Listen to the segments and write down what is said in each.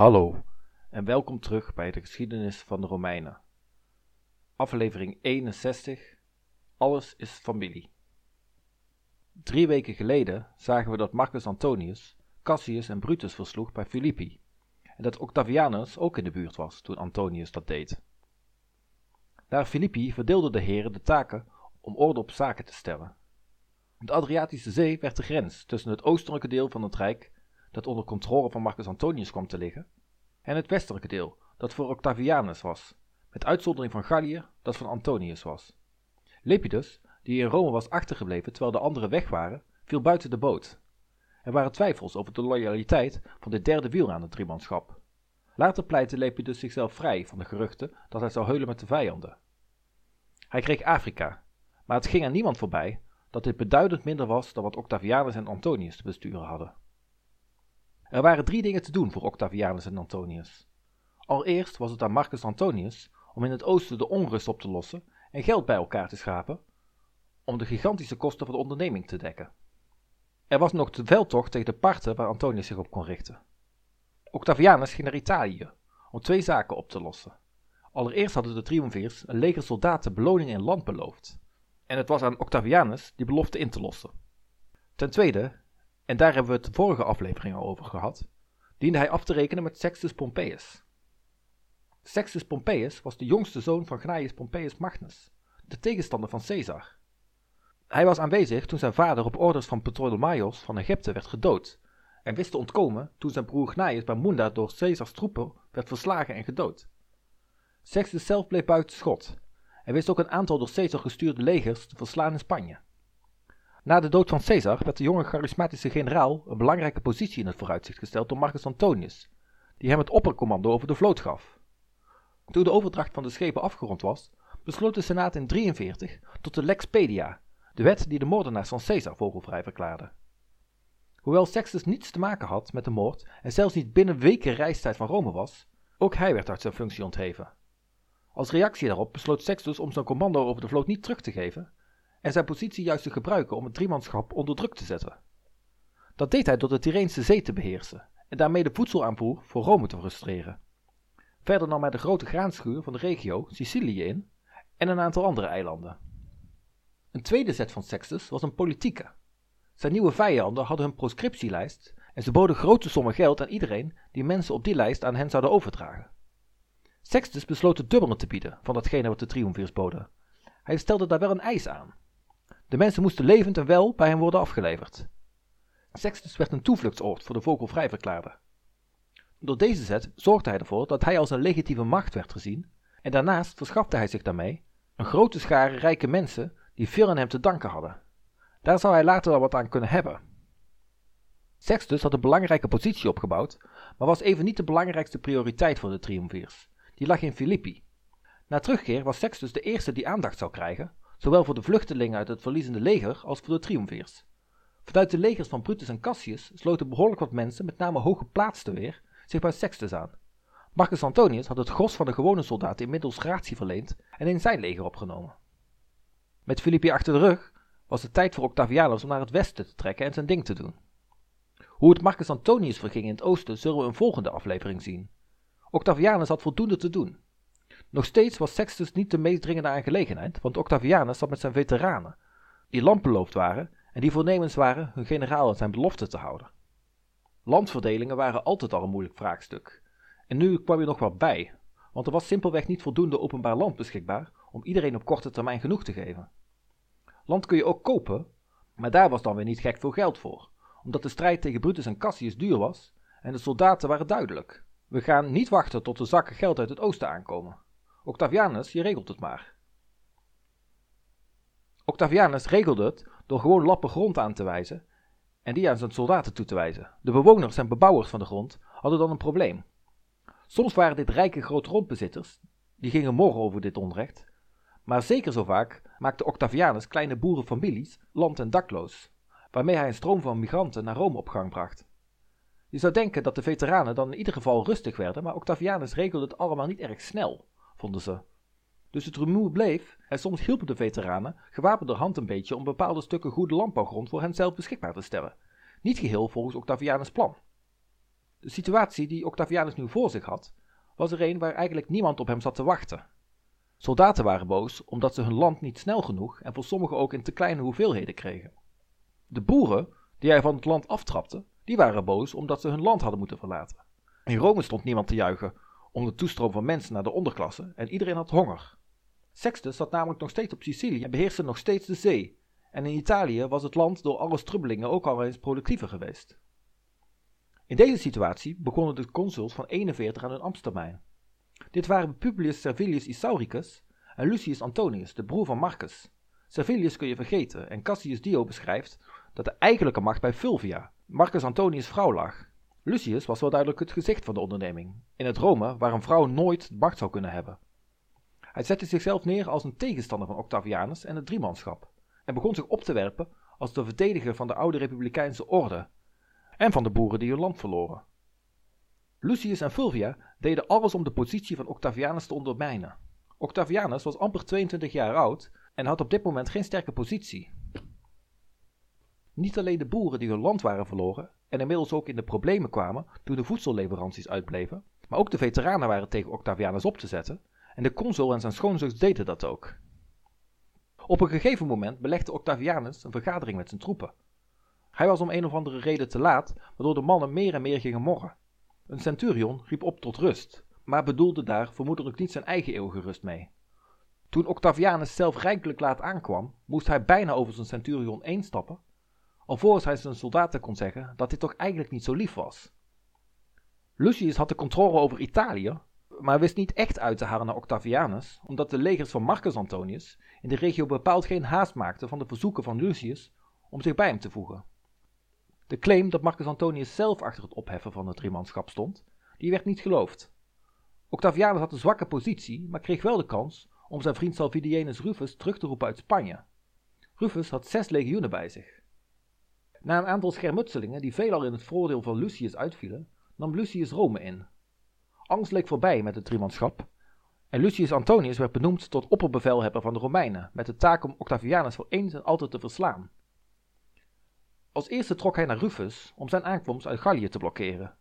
Hallo en welkom terug bij de geschiedenis van de Romeinen. Aflevering 61 Alles is familie. Drie weken geleden zagen we dat Marcus Antonius Cassius en Brutus versloeg bij Philippi en dat Octavianus ook in de buurt was toen Antonius dat deed. Naar Philippi verdeelden de heren de taken om orde op zaken te stellen. De Adriatische Zee werd de grens tussen het oostelijke deel van het Rijk dat onder controle van Marcus Antonius kwam te liggen, en het westelijke deel, dat voor Octavianus was, met uitzondering van Gallië, dat van Antonius was. Lepidus, die in Rome was achtergebleven terwijl de anderen weg waren, viel buiten de boot. Er waren twijfels over de loyaliteit van dit derde wiel aan het driemanschap. Later pleitte Lepidus zichzelf vrij van de geruchten dat hij zou heulen met de vijanden. Hij kreeg Afrika, maar het ging aan niemand voorbij dat dit beduidend minder was dan wat Octavianus en Antonius te besturen hadden. Er waren drie dingen te doen voor Octavianus en Antonius. Allereerst was het aan Marcus Antonius om in het oosten de onrust op te lossen en geld bij elkaar te schapen om de gigantische kosten van de onderneming te dekken. Er was nog de veldtocht tegen de Parten waar Antonius zich op kon richten. Octavianus ging naar Italië om twee zaken op te lossen. Allereerst hadden de triumvirs een leger soldaten beloning in land beloofd, en het was aan Octavianus die belofte in te lossen. Ten tweede en daar hebben we het de vorige aflevering al over gehad, diende hij af te rekenen met Sextus Pompeius. Sextus Pompeius was de jongste zoon van Gnaeus Pompeius Magnus, de tegenstander van Caesar. Hij was aanwezig toen zijn vader op orders van Ptolemaios van Egypte werd gedood en wist te ontkomen toen zijn broer Gnaeus bij Munda door Caesars troepen werd verslagen en gedood. Sextus zelf bleef buiten schot en wist ook een aantal door Caesar gestuurde legers te verslaan in Spanje. Na de dood van Caesar werd de jonge charismatische generaal een belangrijke positie in het vooruitzicht gesteld door Marcus Antonius, die hem het oppercommando over de vloot gaf. Toen de overdracht van de schepen afgerond was, besloot de Senaat in 43 tot de Lex Pedia, de wet die de moordenaars van Caesar vogelvrij verklaarde. Hoewel Sextus niets te maken had met de moord en zelfs niet binnen weken reistijd van Rome was, ook hij werd uit zijn functie ontheven. Als reactie daarop besloot Sextus om zijn commando over de vloot niet terug te geven en zijn positie juist te gebruiken om het driemanschap onder druk te zetten. Dat deed hij door de Tyreense zee te beheersen en daarmee de voedselaanvoer voor Rome te frustreren. Verder nam hij de grote graanschuur van de regio Sicilië in en een aantal andere eilanden. Een tweede zet van Sextus was een politieke. Zijn nieuwe vijanden hadden hun proscriptielijst en ze boden grote sommen geld aan iedereen die mensen op die lijst aan hen zouden overdragen. Sextus besloot het dubbele te bieden van datgene wat de triumvirs boden. Hij stelde daar wel een eis aan. De mensen moesten levend en wel bij hem worden afgeleverd. Sextus werd een toevluchtsoord voor de vogelvrij verklaarde. Door deze zet zorgde hij ervoor dat hij als een legitieme macht werd gezien en daarnaast verschafte hij zich daarmee een grote schare rijke mensen die veel aan hem te danken hadden. Daar zou hij later wel wat aan kunnen hebben. Sextus had een belangrijke positie opgebouwd, maar was even niet de belangrijkste prioriteit voor de triumvirs. Die lag in Filippi. Na terugkeer was Sextus de eerste die aandacht zou krijgen, zowel voor de vluchtelingen uit het verliezende leger als voor de triumvirs. Vanuit de legers van Brutus en Cassius sloten behoorlijk wat mensen, met name hooggeplaatsten weer, zich bij Sextus aan. Marcus Antonius had het gros van de gewone soldaten inmiddels gratie verleend en in zijn leger opgenomen. Met Philippi achter de rug was het tijd voor Octavianus om naar het westen te trekken en zijn ding te doen. Hoe het Marcus Antonius verging in het oosten zullen we een volgende aflevering zien. Octavianus had voldoende te doen. Nog steeds was Sextus niet de meest dringende aangelegenheid, want Octavianus zat met zijn veteranen, die land beloofd waren en die voornemens waren hun generaal aan zijn belofte te houden. Landverdelingen waren altijd al een moeilijk vraagstuk. En nu kwam er nog wat bij, want er was simpelweg niet voldoende openbaar land beschikbaar om iedereen op korte termijn genoeg te geven. Land kun je ook kopen, maar daar was dan weer niet gek veel geld voor, omdat de strijd tegen Brutus en Cassius duur was en de soldaten waren duidelijk. We gaan niet wachten tot de zakken geld uit het oosten aankomen. Octavianus, je regelt het maar. Octavianus regelde het door gewoon lappen grond aan te wijzen en die aan zijn soldaten toe te wijzen. De bewoners en bebouwers van de grond hadden dan een probleem. Soms waren dit rijke grootgrondbezitters, die gingen morgen over dit onrecht, maar zeker zo vaak maakte Octavianus kleine boerenfamilies land- en dakloos, waarmee hij een stroom van migranten naar Rome op gang bracht. Je zou denken dat de veteranen dan in ieder geval rustig werden, maar Octavianus regelde het allemaal niet erg snel vonden ze. Dus het rumoer bleef en soms hielpen de veteranen hand een beetje om bepaalde stukken goede landbouwgrond voor henzelf beschikbaar te stellen. Niet geheel volgens Octavianus' plan. De situatie die Octavianus nu voor zich had, was er een waar eigenlijk niemand op hem zat te wachten. Soldaten waren boos omdat ze hun land niet snel genoeg en voor sommigen ook in te kleine hoeveelheden kregen. De boeren, die hij van het land aftrapte, die waren boos omdat ze hun land hadden moeten verlaten. In Rome stond niemand te juichen om de toestroom van mensen naar de onderklasse en iedereen had honger. Sextus zat namelijk nog steeds op Sicilië en beheerste nog steeds de zee. En in Italië was het land door alle strubbelingen ook al eens productiever geweest. In deze situatie begonnen de consuls van 41 aan hun ambtstermijn. Dit waren Publius Servilius Isauricus en Lucius Antonius, de broer van Marcus. Servilius kun je vergeten en Cassius Dio beschrijft dat de eigenlijke macht bij Fulvia, Marcus Antonius' vrouw, lag. Lucius was wel duidelijk het gezicht van de onderneming, in het Rome waar een vrouw nooit macht zou kunnen hebben. Hij zette zichzelf neer als een tegenstander van Octavianus en het driemanschap en begon zich op te werpen als de verdediger van de oude republikeinse orde en van de boeren die hun land verloren. Lucius en Fulvia deden alles om de positie van Octavianus te ondermijnen. Octavianus was amper 22 jaar oud en had op dit moment geen sterke positie. Niet alleen de boeren die hun land waren verloren en inmiddels ook in de problemen kwamen toen de voedselleveranties uitbleven, maar ook de veteranen waren tegen Octavianus op te zetten en de consul en zijn schoonzus deden dat ook. Op een gegeven moment belegde Octavianus een vergadering met zijn troepen. Hij was om een of andere reden te laat, waardoor de mannen meer en meer gingen morren. Een centurion riep op tot rust, maar bedoelde daar vermoedelijk niet zijn eigen eeuwige rust mee. Toen Octavianus zelf rijkelijk laat aankwam, moest hij bijna over zijn centurion heen stappen, alvorens hij zijn soldaten kon zeggen dat dit toch eigenlijk niet zo lief was. Lucius had de controle over Italië, maar wist niet echt uit te halen naar Octavianus, omdat de legers van Marcus Antonius in de regio bepaald geen haast maakten van de verzoeken van Lucius om zich bij hem te voegen. De claim dat Marcus Antonius zelf achter het opheffen van het driemanschap stond, die werd niet geloofd. Octavianus had een zwakke positie, maar kreeg wel de kans om zijn vriend Salvidienus Rufus terug te roepen uit Spanje. Rufus had zes legioenen bij zich. Na een aantal schermutselingen die veelal in het voordeel van Lucius uitvielen, nam Lucius Rome in. Angst leek voorbij met het driemanschap en Lucius Antonius werd benoemd tot opperbevelhebber van de Romeinen, met de taak om Octavianus voor eens en altijd te verslaan. Als eerste trok hij naar Rufus om zijn aankomst uit Gallië te blokkeren.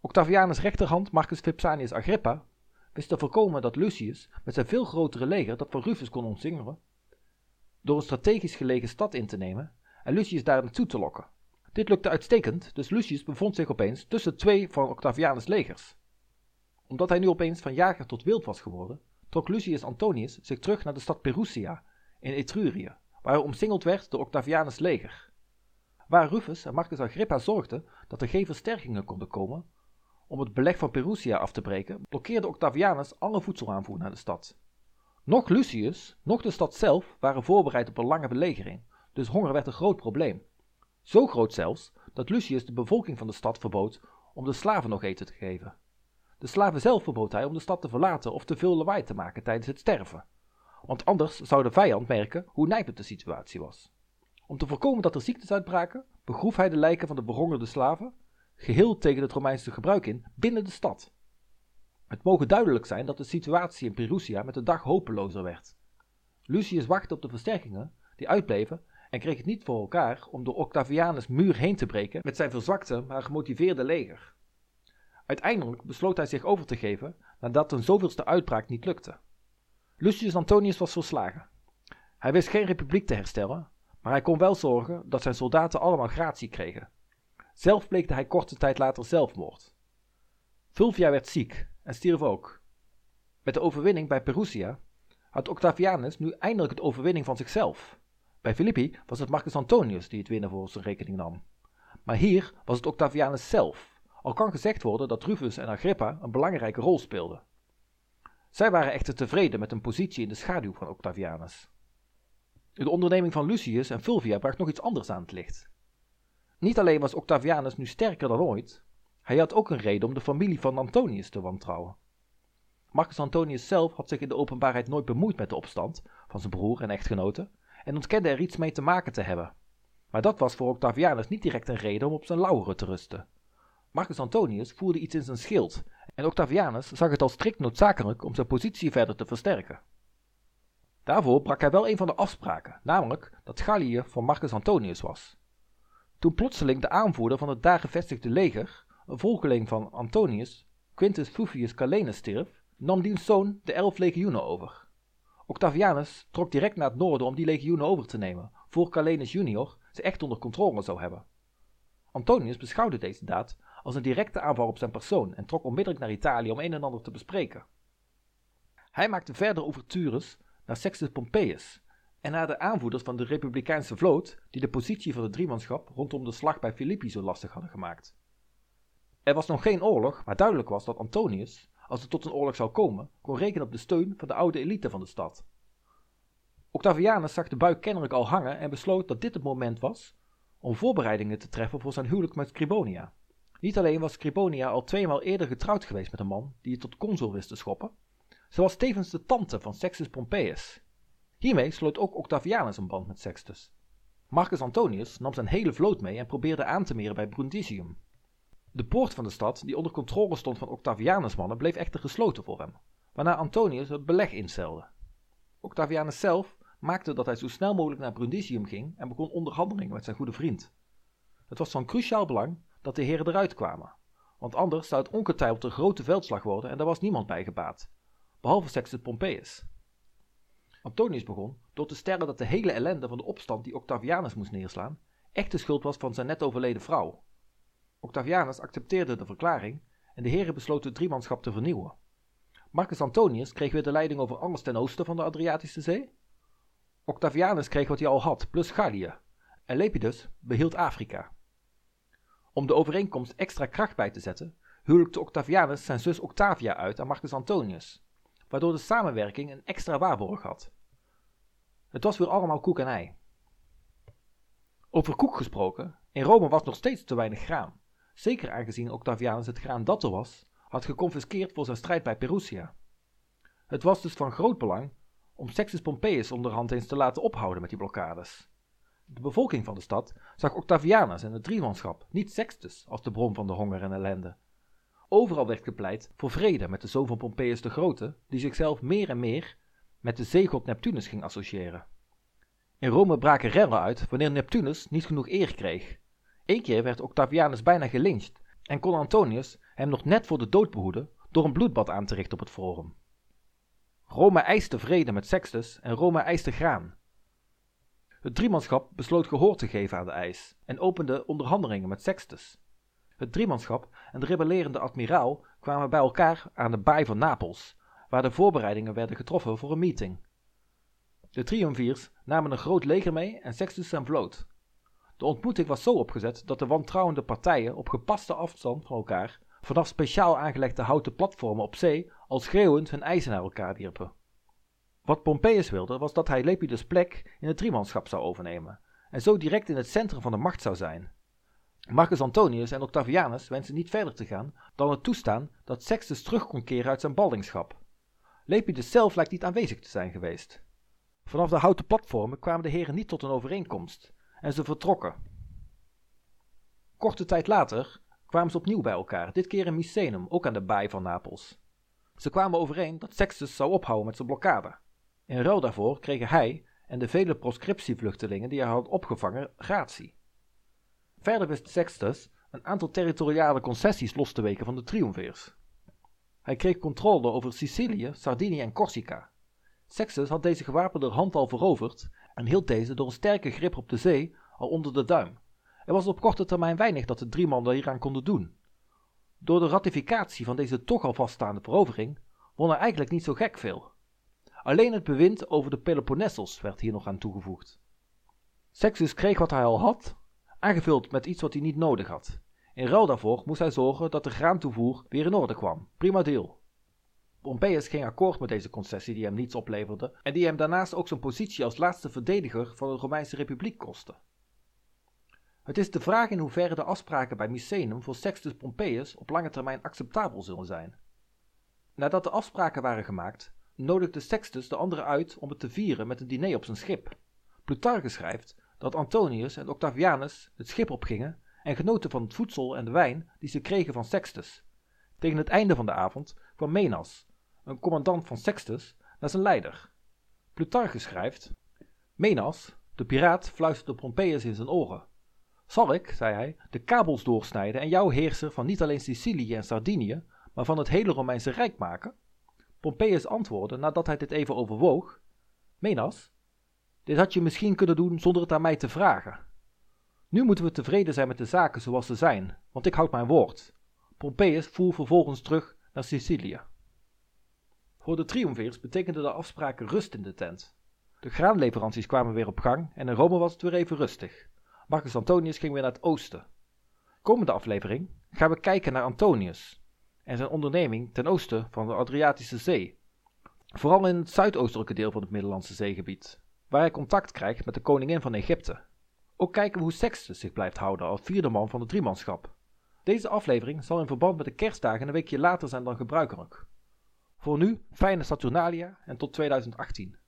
Octavianus' rechterhand Marcus Vipsanius Agrippa wist te voorkomen dat Lucius met zijn veel grotere leger dat van Rufus kon omsingelen, door een strategisch gelegen stad in te nemen en Lucius daar naartoe te lokken. Dit lukte uitstekend, dus Lucius bevond zich opeens tussen twee van Octavianus' legers. Omdat hij nu opeens van jager tot wild was geworden, trok Lucius Antonius zich terug naar de stad Perusia in Etrurië, waar hij omsingeld werd door Octavianus' leger. Waar Rufus en Marcus Agrippa zorgden dat er geen versterkingen konden komen om het beleg van Perusia af te breken, blokkeerde Octavianus alle voedselaanvoer naar de stad. Nog Lucius, nog de stad zelf waren voorbereid op een lange belegering, dus honger werd een groot probleem. Zo groot zelfs dat Lucius de bevolking van de stad verbood om de slaven nog eten te geven. De slaven zelf verbood hij om de stad te verlaten of te veel lawaai te maken tijdens het sterven, want anders zou de vijand merken hoe nijpend de situatie was. Om te voorkomen dat er ziektes uitbraken, begroef hij de lijken van de behongerde slaven, geheel tegen het Romeinse gebruik in, binnen de stad. Het mogen duidelijk zijn dat de situatie in Perusia met de dag hopelozer werd. Lucius wachtte op de versterkingen, die uitbleven, en kreeg het niet voor elkaar om door Octavianus' muur heen te breken met zijn verzwakte maar gemotiveerde leger. Uiteindelijk besloot hij zich over te geven nadat een zoveelste uitbraak niet lukte. Lucius Antonius was verslagen. Hij wist geen republiek te herstellen, maar hij kon wel zorgen dat zijn soldaten allemaal gratie kregen. Zelf pleegde hij korte tijd later zelfmoord. Fulvia werd ziek en stierf ook. Met de overwinning bij Perusia had Octavianus nu eindelijk de overwinning van zichzelf. Bij Filippi was het Marcus Antonius die het winnen voor zijn rekening nam. Maar hier was het Octavianus zelf, al kan gezegd worden dat Rufus en Agrippa een belangrijke rol speelden. Zij waren echter tevreden met een positie in de schaduw van Octavianus. De onderneming van Lucius en Fulvia bracht nog iets anders aan het licht. Niet alleen was Octavianus nu sterker dan ooit, hij had ook een reden om de familie van Antonius te wantrouwen. Marcus Antonius zelf had zich in de openbaarheid nooit bemoeid met de opstand van zijn broer en echtgenote en ontkende er iets mee te maken te hebben. Maar dat was voor Octavianus niet direct een reden om op zijn lauweren te rusten. Marcus Antonius voerde iets in zijn schild en Octavianus zag het als strikt noodzakelijk om zijn positie verder te versterken. Daarvoor brak hij wel een van de afspraken, namelijk dat Gallië van Marcus Antonius was. Toen plotseling de aanvoerder van het daar gevestigde leger een volgeling van Antonius, Quintus Fufius Calenus stierf, nam diens zoon de elf legioenen over. Octavianus trok direct naar het noorden om die legioenen over te nemen, voor Calenus junior ze echt onder controle zou hebben. Antonius beschouwde deze daad als een directe aanval op zijn persoon en trok onmiddellijk naar Italië om een en ander te bespreken. Hij maakte verder ouvertures naar Sextus Pompeius en naar de aanvoerders van de Republikeinse vloot die de positie van het driemanschap rondom de slag bij Philippi zo lastig hadden gemaakt. Er was nog geen oorlog, maar duidelijk was dat Antonius, als het tot een oorlog zou komen, kon rekenen op de steun van de oude elite van de stad. Octavianus zag de buik kennelijk al hangen en besloot dat dit het moment was om voorbereidingen te treffen voor zijn huwelijk met Scribonia. Niet alleen was Scribonia al tweemaal eerder getrouwd geweest met een man die het tot consul wist te schoppen, ze was tevens de tante van Sextus Pompeius. Hiermee sloot ook Octavianus een band met Sextus. Marcus Antonius nam zijn hele vloot mee en probeerde aan te meren bij Brundisium. De poort van de stad, die onder controle stond van Octavianus' mannen, bleef echter gesloten voor hem, waarna Antonius het beleg instelde. Octavianus zelf maakte dat hij zo snel mogelijk naar Brundisium ging en begon onderhandelingen met zijn goede vriend. Het was van cruciaal belang dat de heren eruit kwamen, want anders zou het ongetwijfeld een grote veldslag worden en daar was niemand bij gebaat, behalve Sextus Pompeius. Antonius begon door te stellen dat de hele ellende van de opstand die Octavianus moest neerslaan, echt de schuld was van zijn net overleden vrouw. Octavianus accepteerde de verklaring en de heren besloten het driemanschap te vernieuwen. Marcus Antonius kreeg weer de leiding over alles ten oosten van de Adriatische Zee. Octavianus kreeg wat hij al had, plus Gallië. En Lepidus behield Afrika. Om de overeenkomst extra kracht bij te zetten, huwelijkte Octavianus zijn zus Octavia uit aan Marcus Antonius, waardoor de samenwerking een extra waarborg had. Het was weer allemaal koek en ei. Over koek gesproken, in Rome was nog steeds te weinig graan, zeker aangezien Octavianus het graan dat er was, had geconfiskeerd voor zijn strijd bij Perusia. Het was dus van groot belang om Sextus Pompeius onderhand eens te laten ophouden met die blokkades. De bevolking van de stad zag Octavianus en het driemanschap, niet Sextus, als de bron van de honger en ellende. Overal werd gepleit voor vrede met de zoon van Pompeius de Grote, die zichzelf meer en meer met de zeegod Neptunus ging associëren. In Rome braken rellen uit wanneer Neptunus niet genoeg eer kreeg. Eén keer werd Octavianus bijna gelyncht en kon Antonius hem nog net voor de dood behoeden door een bloedbad aan te richten op het forum. Rome eiste vrede met Sextus en Rome eiste graan. Het driemanschap besloot gehoor te geven aan de eis en opende onderhandelingen met Sextus. Het driemanschap en de rebellerende admiraal kwamen bij elkaar aan de baai van Napels, waar de voorbereidingen werden getroffen voor een meeting. De triumvirs namen een groot leger mee en Sextus zijn vloot. De ontmoeting was zo opgezet dat de wantrouwende partijen op gepaste afstand van elkaar vanaf speciaal aangelegde houten platformen op zee al schreeuwend hun eisen naar elkaar wierpen. Wat Pompeius wilde was dat hij Lepidus' plek in het driemanschap zou overnemen en zo direct in het centrum van de macht zou zijn. Marcus Antonius en Octavianus wensten niet verder te gaan dan het toestaan dat Sextus terug kon keren uit zijn ballingschap. Lepidus zelf lijkt niet aanwezig te zijn geweest. Vanaf de houten platformen kwamen de heren niet tot een overeenkomst en ze vertrokken. Korte tijd later kwamen ze opnieuw bij elkaar, dit keer in Misenum, ook aan de baai van Napels. Ze kwamen overeen dat Sextus zou ophouden met zijn blokkade. In ruil daarvoor kregen hij en de vele proscriptievluchtelingen die hij had opgevangen gratie. Verder wist Sextus een aantal territoriale concessies los te weken van de triumvirs. Hij kreeg controle over Sicilië, Sardinië en Corsica. Sextus had deze gewapende hand al veroverd en hield deze door een sterke grip op de zee al onder de duim. Er was op korte termijn weinig dat de drie mannen hieraan konden doen. Door de ratificatie van deze toch al vaststaande verovering won er eigenlijk niet zo gek veel. Alleen het bewind over de Peloponnessels werd hier nog aan toegevoegd. Sextus kreeg wat hij al had, aangevuld met iets wat hij niet nodig had. In ruil daarvoor moest hij zorgen dat de graantoevoer weer in orde kwam. Prima deal. Pompeius ging akkoord met deze concessie die hem niets opleverde en die hem daarnaast ook zijn positie als laatste verdediger van de Romeinse Republiek kostte. Het is de vraag in hoeverre de afspraken bij Misenum voor Sextus Pompeius op lange termijn acceptabel zullen zijn. Nadat de afspraken waren gemaakt, nodigde Sextus de anderen uit om het te vieren met een diner op zijn schip. Plutarchus schrijft dat Antonius en Octavianus het schip opgingen en genoten van het voedsel en de wijn die ze kregen van Sextus. Tegen het einde van de avond kwam Menas, een commandant van Sextus, naar zijn leider. Plutarchus schrijft: Menas, de piraat, fluisterde Pompeius in zijn oren. Zal ik, zei hij, de kabels doorsnijden en jou heerser van niet alleen Sicilië en Sardinië, maar van het hele Romeinse Rijk maken? Pompeius antwoordde, nadat hij dit even overwoog: Menas, dit had je misschien kunnen doen zonder het aan mij te vragen. Nu moeten we tevreden zijn met de zaken zoals ze zijn, want ik houd mijn woord. Pompeius voer vervolgens terug naar Sicilië. Voor de triomvirs betekenden de afspraken rust in de tent. De graanleveranties kwamen weer op gang en in Rome was het weer even rustig. Marcus Antonius ging weer naar het oosten. Komende aflevering gaan we kijken naar Antonius en zijn onderneming ten oosten van de Adriatische Zee. Vooral in het zuidoostelijke deel van het Middellandse zeegebied, waar hij contact krijgt met de koningin van Egypte. Ook kijken we hoe Sextus zich blijft houden als vierde man van het driemanschap. Deze aflevering zal in verband met de kerstdagen een weekje later zijn dan gebruikelijk. Voor nu, fijne Saturnalia en tot 2018.